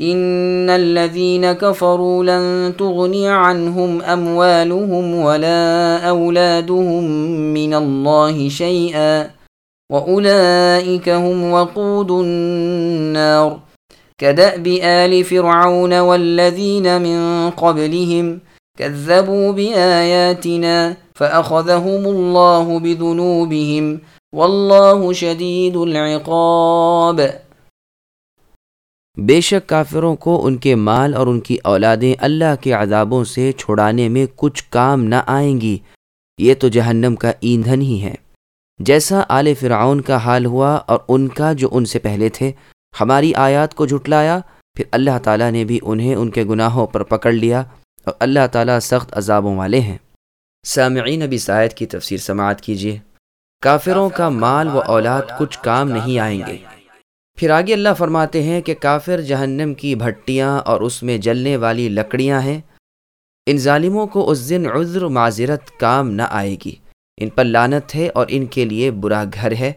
ان الذين كفروا لن تغني عنهم اموالهم ولا اولادهم من الله شيئا واولئك هم وقود النار كداب ال فرعون والذين من قبلهم كذبوا باياتنا فاخذهم الله بذنوبهم والله شديد العقاب بے شک کافروں کو ان کے مال اور ان کی اولادیں اللہ کے عذابوں سے چھڑانے میں کچھ کام نہ آئیں گی۔ یہ تو جہنم کا ایندھن ہی ہے۔ جیسا آل فرعون کا حال ہوا اور ان کا جو ان سے پہلے تھے، ہماری آیات کو جھٹلایا، پھر اللہ تعالیٰ نے بھی انہیں ان کے گناہوں پر پکڑ لیا اور اللہ تعالیٰ سخت عذابوں والے ہیں۔ سامعین نبی سائد کی تفسیر سماعت کیجیے۔ کافروں کا مال و اولاد کچھ کام نہیں آئیں گے۔ پھر آگے اللہ فرماتے ہیں کہ کافر جہنم کی بھٹیاں اور اس میں جلنے والی لکڑیاں ہیں۔ ان ظالموں کو اس دن عذر معذرت کام نہ آئے گی۔ ان پر لانت ہے اور ان کے لیے برا گھر ہے۔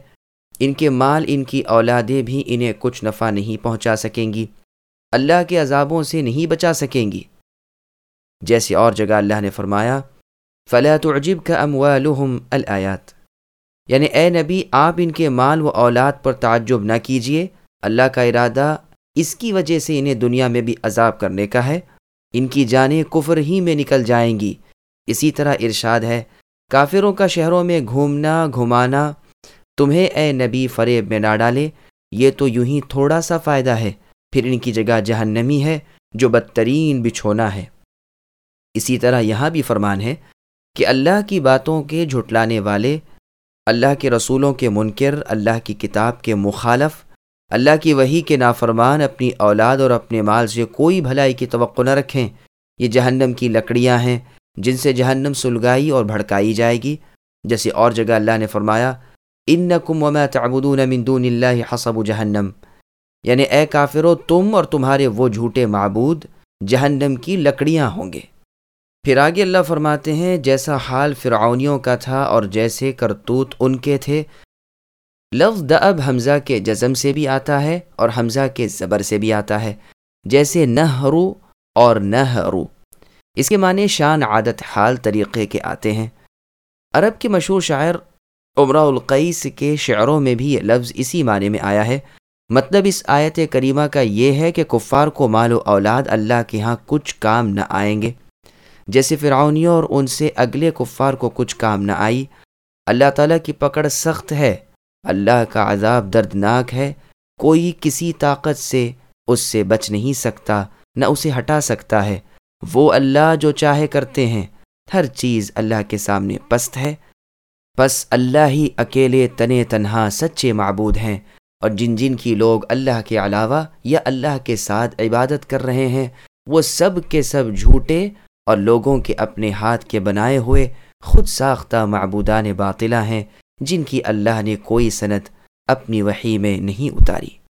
ان کے مال، ان کی اولادیں بھی انہیں کچھ نفع نہیں پہنچا سکیں گی۔ اللہ کے عذابوں سے نہیں بچا سکیں گی۔ جیسے اور جگہ اللہ نے فرمایا فلاں تعجب کا اموالحم الآیات یعنی اے نبی، آپ ان کے مال و اولاد پر تعجب نہ کیجیے اللہ کا ارادہ اس کی وجہ سے انہیں دنیا میں بھی عذاب کرنے کا ہے۔ ان کی جانیں کفر ہی میں نکل جائیں گی۔ اسی طرح ارشاد ہے، کافروں کا شہروں میں گھومنا، گھمانا، تمہیں اے نبی فریب میں نہ ڈالے۔ یہ تو یوں ہی تھوڑا سا فائدہ ہے۔ پھر ان کی جگہ جہنمی ہے، جو بدترین بچھونا ہے۔ اسی طرح یہاں بھی فرمان ہے کہ اللہ کی باتوں کے جھٹلانے والے اللہ کے رسولوں کے منکر، اللہ کی کتاب کے مخالف، اللہ کی وہی کے نافرمان اپنی اولاد اور اپنے مال سے کوئی بھلائی کی توقع نہ رکھیں۔ یہ جہنم کی لکڑیاں ہیں جن سے جہنم سلگائی اور بھڑکائی جائے گی۔ جیسے اور جگہ اللہ نے فرمایا ان کم وما تعبدون من دون اللہ حسب جہنم یعنی اے کافرو، تم اور تمہارے وہ جھوٹے معبود جہنم کی لکڑیاں ہوں گے۔ پھر آگے اللہ فرماتے ہیں، جیسا حال فرعونیوں کا تھا اور جیسے کرتوت ان کے تھے، لفظ دب حمزہ کے جزم سے بھی آتا ہے اور حمزہ کے زبر سے بھی آتا ہے، جیسے نہ رو اور نہ رو اس کے معنی شان، عادت، حال، طریقے کے آتے ہیں۔ عرب کے مشہور شاعر عمرہ القیس کے شعروں میں بھی یہ لفظ اسی معنی میں آیا ہے۔ مطلب اس آیت کریمہ کا یہ ہے کہ کفار کو مال و اولاد اللہ کے ہاں کچھ کام نہ آئیں گے۔ جیسے فرعونیوں اور ان سے اگلے کفار کو کچھ کام نہ آئی۔ اللہ تعالیٰ کی پکڑ سخت ہے۔ اللہ کا عذاب دردناک ہے۔ کوئی کسی طاقت سے اس سے بچ نہیں سکتا، نہ اسے ہٹا سکتا ہے۔ وہ اللہ جو چاہے کرتے ہیں۔ ہر چیز اللہ کے سامنے پست ہے۔ بس اللہ ہی اکیلے تنے تنہا سچے معبود ہیں۔ اور جن جن کی لوگ اللہ کے علاوہ یا اللہ کے ساتھ عبادت کر رہے ہیں، وہ سب کے سب جھوٹے اور لوگوں کے اپنے ہاتھ کے بنائے ہوئے خود ساختہ معبودان باطلہ ہیں جن کی اللہ نے کوئی صنعت اپنی وحی میں نہیں اتاری۔